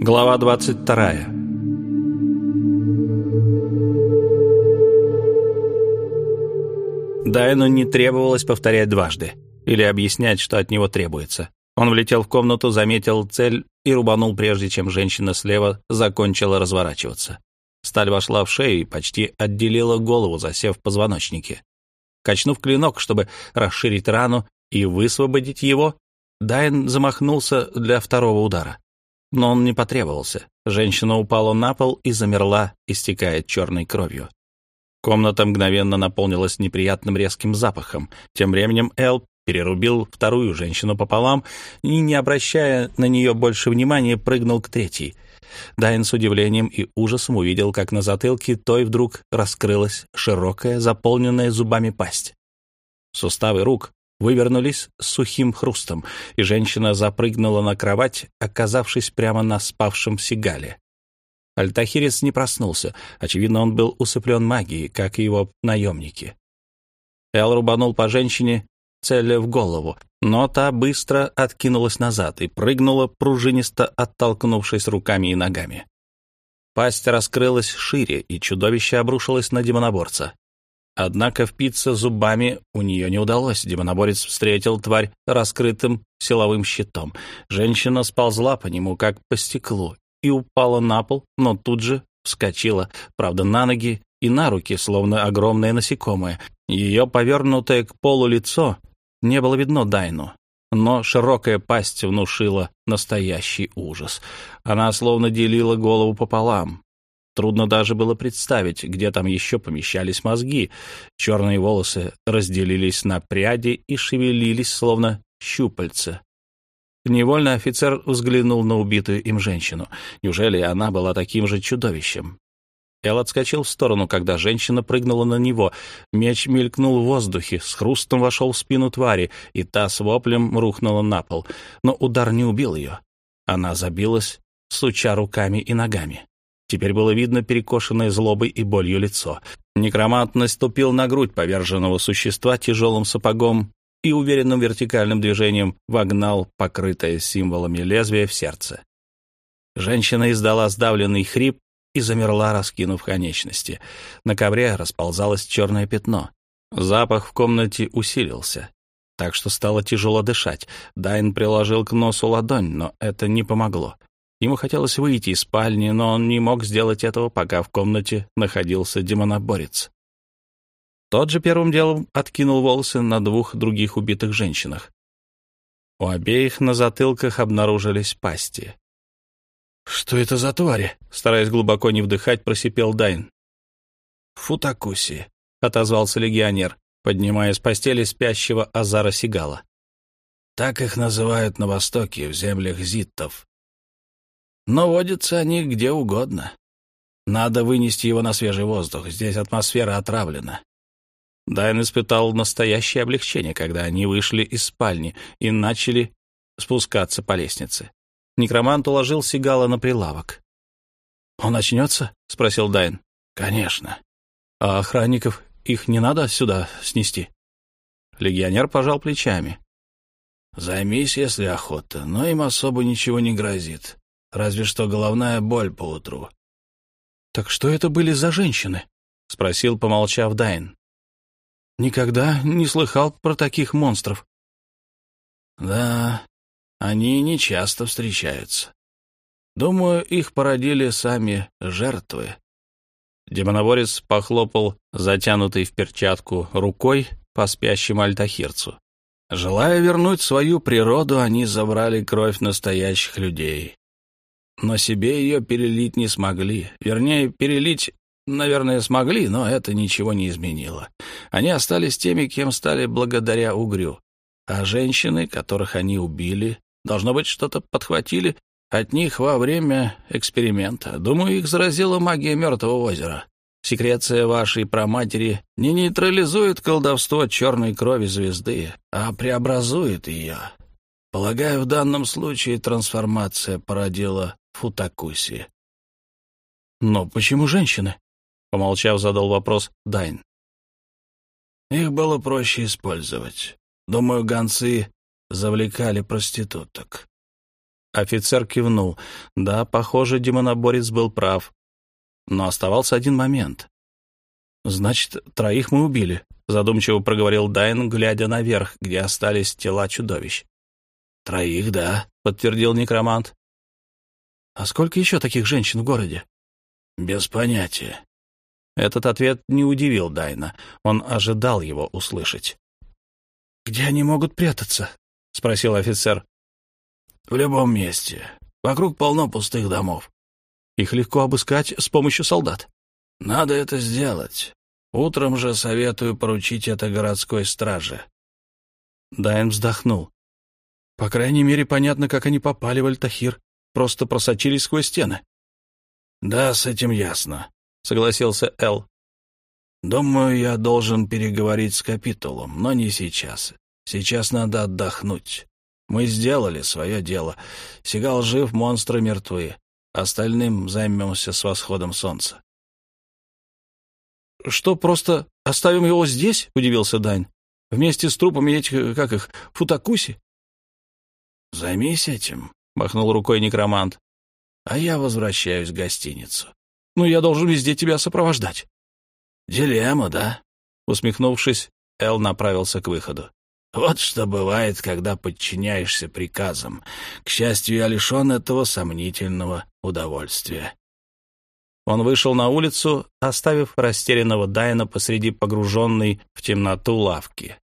Глава 22. Дайну не требовалось повторять дважды или объяснять, что от него требуется. Он влетел в комнату, заметил цель и рубанул, прежде чем женщина слева закончила разворачиваться. Сталь вошла в шею и почти отделила голову, засев в позвоночнике. Качнув клинок, чтобы расширить рану и высвободить его, Дайн замахнулся для второго удара. Но он не потребовался. Женщина упала на пол и замерла, истекая черной кровью. Комната мгновенно наполнилась неприятным резким запахом. Тем временем Эл перерубил вторую женщину пополам и, не обращая на нее больше внимания, прыгнул к третьей. Дайн с удивлением и ужасом увидел, как на затылке той вдруг раскрылась широкая, заполненная зубами пасть. Суставы рук вывернулись сухим хрустом, и женщина запрыгнула на кровать, оказавшись прямо на спавшем сигале. Альтахирец не проснулся. Очевидно, он был усыплен магией, как и его наемники. Эл рубанул по женщине, целя в голову, но та быстро откинулась назад и прыгнула, пружинисто оттолкнувшись руками и ногами. Пасть раскрылась шире, и чудовище обрушилось на демоноборца. Однако впиться зубами у нее не удалось. Демоноборец встретил тварь раскрытым силовым щитом. Женщина сползла по нему, как по стеклу, и упала на пол, но тут же вскочила, правда, на ноги и на руки, словно огромное насекомое. Ее повернутое к полу лицо не было видно Дайну, но широкая пасть внушила настоящий ужас. Она словно делила голову пополам. Трудно даже было представить, где там еще помещались мозги. Черные волосы разделились на пряди и шевелились, словно щупальца. Невольно офицер взглянул на убитую им женщину. Неужели она была таким же чудовищем? Эл отскочил в сторону, когда женщина прыгнула на него. Меч мелькнул в воздухе, с хрустом вошел в спину твари, и та с воплем рухнула на пол. Но удар не убил ее. Она забилась, суча руками и ногами. Теперь было видно перекошенное злобой и болью лицо. Некромант наступил на грудь поверженного существа тяжелым сапогом и уверенным вертикальным движением вогнал покрытое символами лезвие в сердце. Женщина издала сдавленный хрип и замерла, раскинув конечности. На ковре расползалось черное пятно. Запах в комнате усилился, так что стало тяжело дышать. Дайн приложил к носу ладонь, но это не помогло. Ему хотелось выйти из спальни, но он не мог сделать этого, пока в комнате находился демоноборец. Тот же первым делом откинул волосы на двух других убитых женщинах. У обеих на затылках обнаружились пасти. «Что это за твари?» — стараясь глубоко не вдыхать, просипел Дайн. «Футакуси», — отозвался легионер, поднимая с постели спящего Азара Сигала. «Так их называют на Востоке, в землях зиттов. Но водятся они где угодно. Надо вынести его на свежий воздух, здесь атмосфера отравлена. Дайн испытал настоящее облегчение, когда они вышли из спальни и начали спускаться по лестнице. Некромант уложил Сигала на прилавок. «Он очнется?» — спросил Дайн. «Конечно. А охранников их не надо сюда снести?» Легионер пожал плечами. «Займись, если охота, но им особо ничего не грозит разве что головная боль поутру. «Так что это были за женщины?» — спросил, помолчав Дайн. «Никогда не слыхал про таких монстров». «Да, они не часто встречаются. Думаю, их породили сами жертвы». Демоноборец похлопал затянутой в перчатку рукой по спящему альтахирцу. Желая вернуть свою природу, они забрали кровь настоящих людей но себе ее перелить не смогли. Вернее, перелить, наверное, смогли, но это ничего не изменило. Они остались теми, кем стали благодаря угрю. А женщины, которых они убили, должно быть, что-то подхватили от них во время эксперимента. Думаю, их заразила магия Мертвого озера. Секреция вашей праматери не нейтрализует колдовство черной крови звезды, а преобразует ее. Полагаю, в данном случае трансформация породила Футакуси. «Но почему женщины?» — помолчав, задал вопрос Дайн. «Их было проще использовать. Думаю, гонцы завлекали проституток. Офицер кивнул. Да, похоже, демоноборец был прав. Но оставался один момент. «Значит, троих мы убили», — задумчиво проговорил Дайн, глядя наверх, где остались тела чудовищ. «Троих, да», — подтвердил некромант. «А сколько еще таких женщин в городе?» «Без понятия». Этот ответ не удивил Дайна. Он ожидал его услышать. «Где они могут прятаться?» — спросил офицер. «В любом месте. Вокруг полно пустых домов. Их легко обыскать с помощью солдат. Надо это сделать. Утром же советую поручить это городской страже». Дайн вздохнул. По крайней мере, понятно, как они попали в Альтахир. Просто просочились сквозь стены. «Да, с этим ясно», — согласился Эл. «Думаю, я должен переговорить с капитулом, но не сейчас. Сейчас надо отдохнуть. Мы сделали свое дело. Сигал жив, монстры мертвы. Остальным займемся с восходом солнца». «Что, просто оставим его здесь?» — удивился Дань. «Вместе с трупами этих, как их, футакуси?» «Займись этим», — махнул рукой некромант. «А я возвращаюсь в гостиницу». «Ну, я должен везде тебя сопровождать». «Дилемма, да?» Усмехнувшись, Эл направился к выходу. «Вот что бывает, когда подчиняешься приказам. К счастью, я лишен этого сомнительного удовольствия». Он вышел на улицу, оставив растерянного Дайна посреди погруженной в темноту лавки.